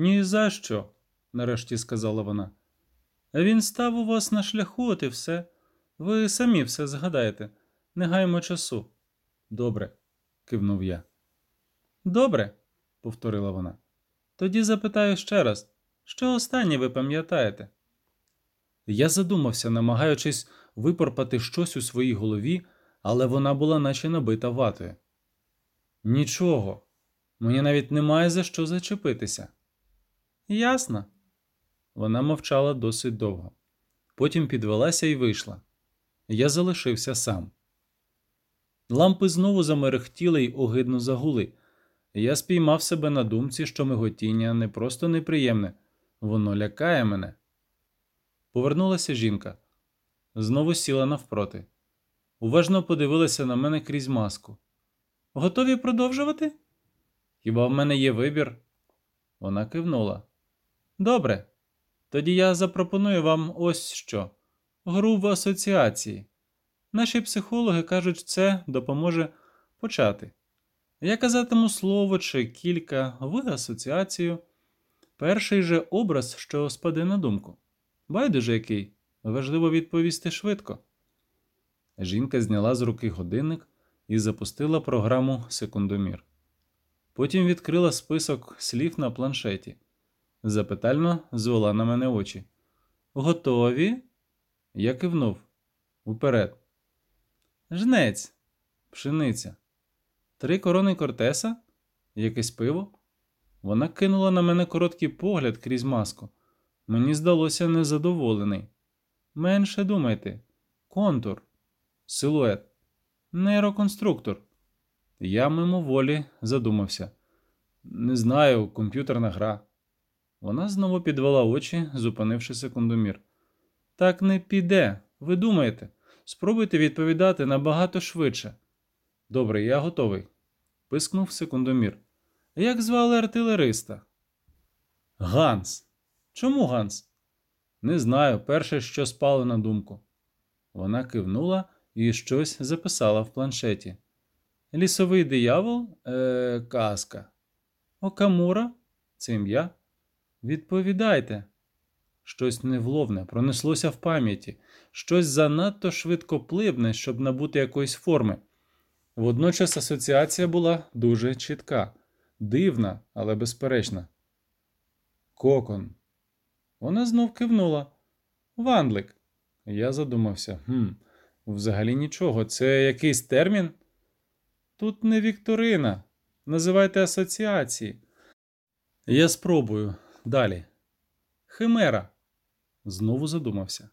Ні за що, нарешті сказала вона. Він став у вас на шляху, от і все. Ви самі все згадаєте. Не гаймо часу. Добре, кивнув я. Добре, повторила вона. Тоді запитаю ще раз, що останнє ви пам'ятаєте? Я задумався, намагаючись випорпати щось у своїй голові, але вона була наче набита ватою. Нічого, мені навіть немає за що зачепитися. Ясно. Вона мовчала досить довго. Потім підвелася і вийшла. Я залишився сам. Лампи знову замерехтіли й огидно загули. Я спіймав себе на думці, що миготіння не просто неприємне, воно лякає мене. Повернулася жінка. Знову сіла навпроти. Уважно подивилася на мене крізь маску. Готові продовжувати? Хіба в мене є вибір? Вона кивнула. Добре. Тоді я запропоную вам ось що: гру в асоціації. Наші психологи кажуть, це допоможе почати. Я казатиму слово чи кілька в асоціацію. Перший же образ, що спаде на думку. Байдуже який, важливо відповісти швидко. Жінка зняла з руки годинник і запустила програму секундомір. Потім відкрила список слів на планшеті. Запитально звела на мене очі. Готові? Я кивнув. Уперед. Жнець, пшениця. Три корони Кортеса? Якесь пиво? Вона кинула на мене короткий погляд крізь маску. Мені здалося незадоволений. Менше думайте. Контур, силует, нейроконструктор. Я мимоволі задумався. Не знаю, комп'ютерна гра. Вона знову підвела очі, зупинивши секундомір. Так не піде. Ви думаєте? Спробуйте відповідати набагато швидше. Добре, я готовий. пискнув секундомір. Як звали артилериста? Ганс. Чому Ганс? Не знаю, перше, що спало на думку. Вона кивнула і щось записала в планшеті. Лісовий диявол, е, казка. Окамура? Це ім'я? Відповідайте. Щось невловне пронеслося в пам'яті, щось занадто швидкопливне, щоб набути якоїсь форми. Водночас асоціація була дуже чітка, дивна, але безперечна. Кокон. Вона знов кивнула. Вандлик. Я задумався. Хм, Взагалі нічого. Це якийсь термін? Тут не Вікторина. Називайте асоціації. Я спробую. Далі. Химера. Знову задумався.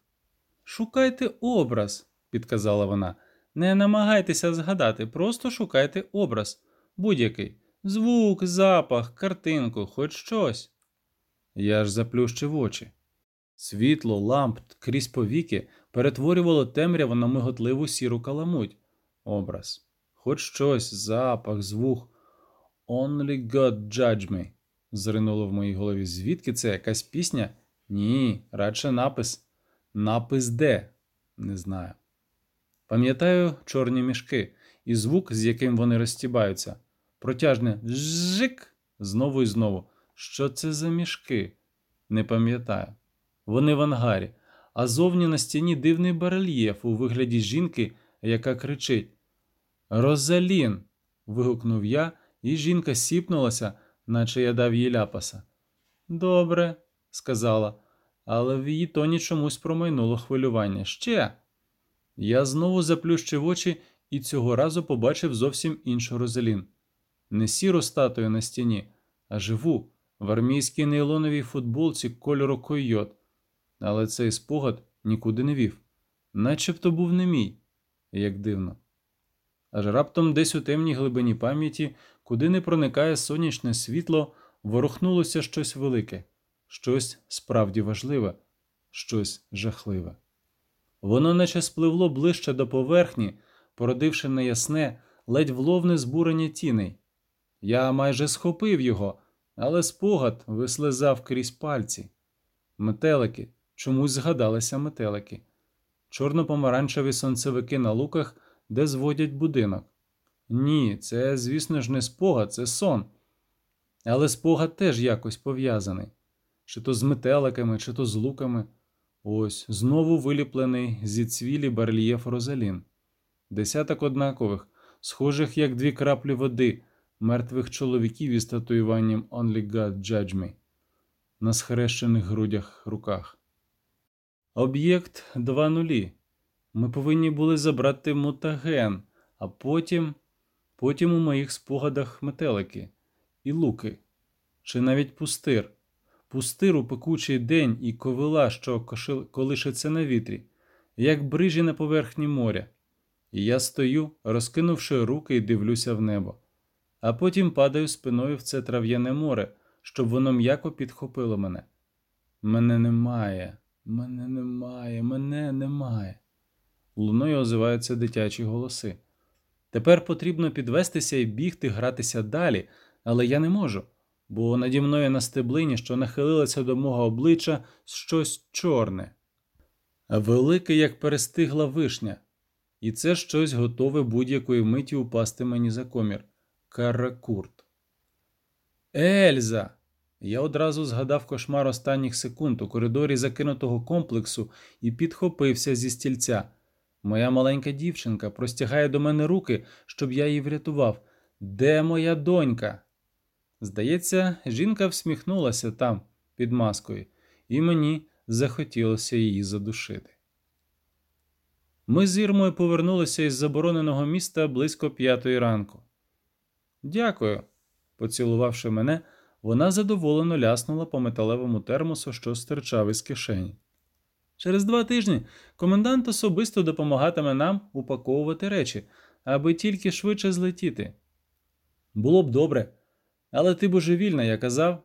Шукайте образ, підказала вона. Не намагайтеся згадати, просто шукайте образ. Будь-який. Звук, запах, картинку, хоч щось. Я ж заплющив очі. Світло, ламп крізь повіки перетворювало темряву на миготливу сіру каламуть. Образ. Хоч щось, запах, звук. Only God judge me зринуло в моїй голові. Звідки це якась пісня? Ні, радше напис. Напис де? Не знаю. Пам'ятаю чорні мішки і звук, з яким вони розтібаються. Протяжне жик знову і знову. Що це за мішки? Не пам'ятаю. Вони в ангарі, а зовні на стіні дивний барельєф у вигляді жінки, яка кричить. Розалін. вигукнув я, і жінка сіпнулася, наче я дав їй ляпаса. Добре, сказала, але в її тоні чомусь промайнуло хвилювання. Ще. Я знову заплющив очі і цього разу побачив зовсім іншу Розалін. Не сіру статую на стіні, а живу в армійській нейлоновій футболці кольору койот. Але цей спогад нікуди не вів, начебто був не мій, як дивно. Аж раптом десь у темній глибині пам'яті Куди не проникає сонячне світло, ворухнулося щось велике, щось справді важливе, щось жахливе. Воно наче спливло ближче до поверхні, породивши неясне, ледь вловне збурення тіней. Я майже схопив його, але спогад вислизав крізь пальці. Метелики чомусь згадалися метелики, чорно-помаранчеві сонцевики на луках, де зводять будинок. Ні, це, звісно ж, не спогад, це сон. Але спогад теж якось пов'язаний чи то з метеликами, чи то з луками. Ось знову виліплений зі цвілі барельєф Розалін. Десяток однакових, схожих як дві краплі води, мертвих чоловіків із татуюванням «Only God Judge Me» на схрещених грудях руках. Об'єкт 2.0. Ми повинні були забрати мутаген, а потім, потім у моїх спогадах метелики і луки, чи навіть пустир. Пустир у пекучий день і ковила, що колишиться на вітрі, як брижі на поверхні моря. І я стою, розкинувши руки і дивлюся в небо, а потім падаю спиною в це трав'яне море, щоб воно м'яко підхопило мене. Мене немає, мене немає, мене немає. Луною озиваються дитячі голоси. Тепер потрібно підвестися і бігти, гратися далі, але я не можу, бо наді мною на стеблині, що нахилилося до мого обличчя, щось чорне, велике, як перестигла вишня, і це щось готове будь-якої миті упасти мені за комір. Каракурт. Ельза! Я одразу згадав кошмар останніх секунд у коридорі закинутого комплексу і підхопився зі стільця. Моя маленька дівчинка простягає до мене руки, щоб я її врятував. Де моя донька? Здається, жінка всміхнулася там, під маскою, і мені захотілося її задушити. Ми з Ірмою повернулися із забороненого міста близько п'ятої ранку. Дякую. Поцілувавши мене, вона задоволено ляснула по металевому термосу, що стирчав із кишені. Через два тижні комендант особисто допомагатиме нам упаковувати речі, аби тільки швидше злетіти. Було б добре, але ти божевільна, я казав.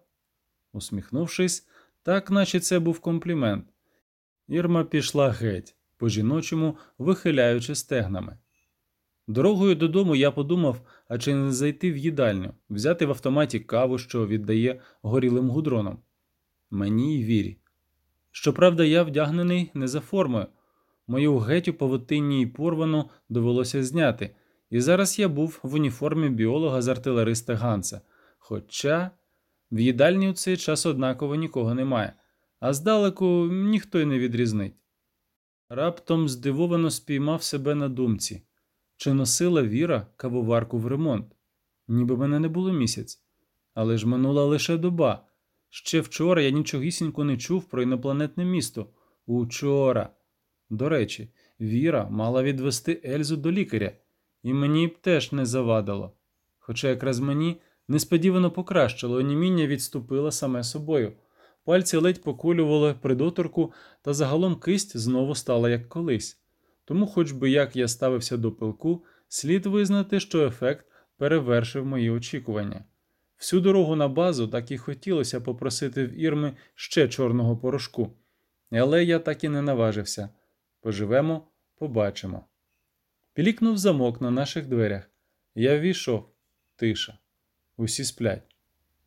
Усміхнувшись, так наче це був комплімент. Ірма пішла геть, по жіночому вихиляючи стегнами. Дорогою додому я подумав, а чи не зайти в їдальню, взяти в автоматі каву, що віддає горілим гудроном. Мені й вірі. Щоправда, я вдягнений не за формою. Мою геть у павутинні й порвану довелося зняти, і зараз я був в уніформі біолога з артилериста Ганса. Хоча в їдальні у цей час однаково нікого немає, а здалеку ніхто й не відрізнить. Раптом здивовано спіймав себе на думці чи носила Віра кавоварку в ремонт, ніби мене не було місяць, але ж минула лише доба. Ще вчора я нічогісінько не чув про інопланетне місто. Учора. До речі, Віра мала відвести Ельзу до лікаря, і мені б теж не завадило. Хоча якраз мені несподівано покращило, оніміння відступило саме собою. Пальці ледь покулювали при доторку, та загалом кисть знову стала як колись. Тому, хоч би як я ставився до пилку, слід визнати, що ефект перевершив мої очікування. Всю дорогу на базу так і хотілося попросити в Ірми ще чорного порошку, але я так і не наважився. Поживемо, побачимо. Пілікнув замок на наших дверях. Я ввійшов. Тиша. Усі сплять.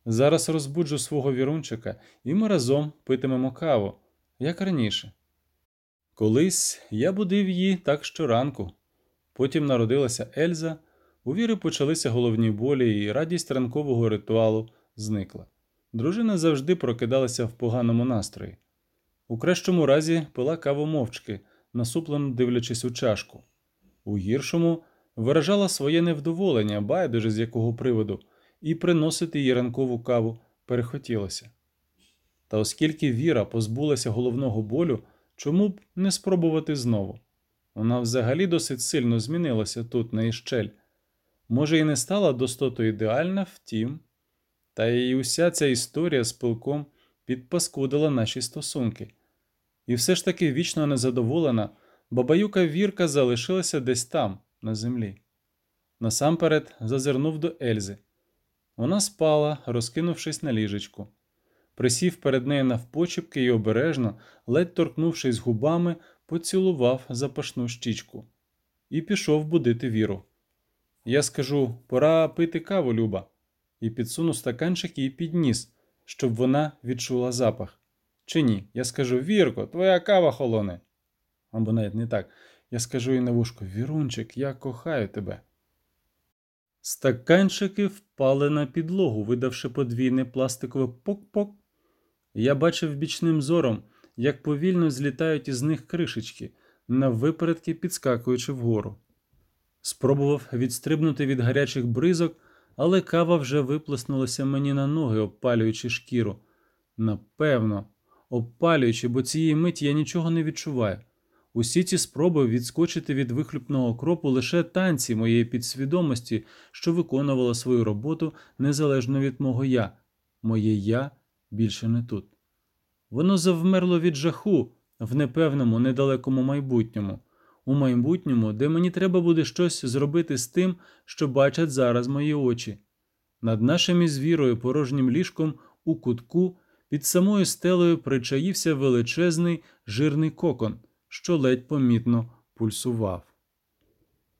Зараз розбуджу свого вірунчика, і ми разом питимемо каву, як раніше. Колись я будив її так щоранку. Потім народилася Ельза, у Віри почалися головні болі, і радість ранкового ритуалу зникла. Дружина завжди прокидалася в поганому настрої. У кращому разі пила каву мовчки, насуплено дивлячись у чашку. У гіршому виражала своє невдоволення, байдуже з якого приводу, і приносити їй ранкову каву перехотілося. Та оскільки Віра позбулася головного болю, чому б не спробувати знову? Вона взагалі досить сильно змінилася тут, на Іщель. Може, і не стала достото ідеальна, втім, та й уся ця історія з пилком підпаскудила наші стосунки. І все ж таки вічно незадоволена, бабаюка Вірка залишилася десь там, на землі. Насамперед зазирнув до Ельзи. Вона спала, розкинувшись на ліжечку. Присів перед нею навпочіпки і обережно, ледь торкнувшись губами, поцілував запашну щічку і пішов будити віру. Я скажу пора пити каву, Люба, і підсуну стаканчик їй під ніс, щоб вона відчула запах. Чи ні? Я скажу Вірко, твоя кава холоне. Або навіть не так. Я скажу їй на вушко Вірунчик, я кохаю тебе. Стаканчики впали на підлогу, видавши подвійне пластикове пок-пок. Я бачив бічним зором, як повільно злітають із них кришечки, наввипередки підскакуючи вгору. Спробував відстрибнути від гарячих бризок, але кава вже виплеснулася мені на ноги, обпалюючи шкіру. Напевно, обпалюючи, бо цієї миті я нічого не відчуваю. Усі ці спроби відскочити від вихлюпного кропу лише танці моєї підсвідомості, що виконувала свою роботу незалежно від мого я. Моє я більше не тут. Воно завмерло від жаху в непевному, недалекому майбутньому, у майбутньому, де мені треба буде щось зробити з тим, що бачать зараз мої очі. Над нашим із вірою порожнім ліжком у кутку під самою стелею причаївся величезний жирний кокон, що ледь помітно пульсував.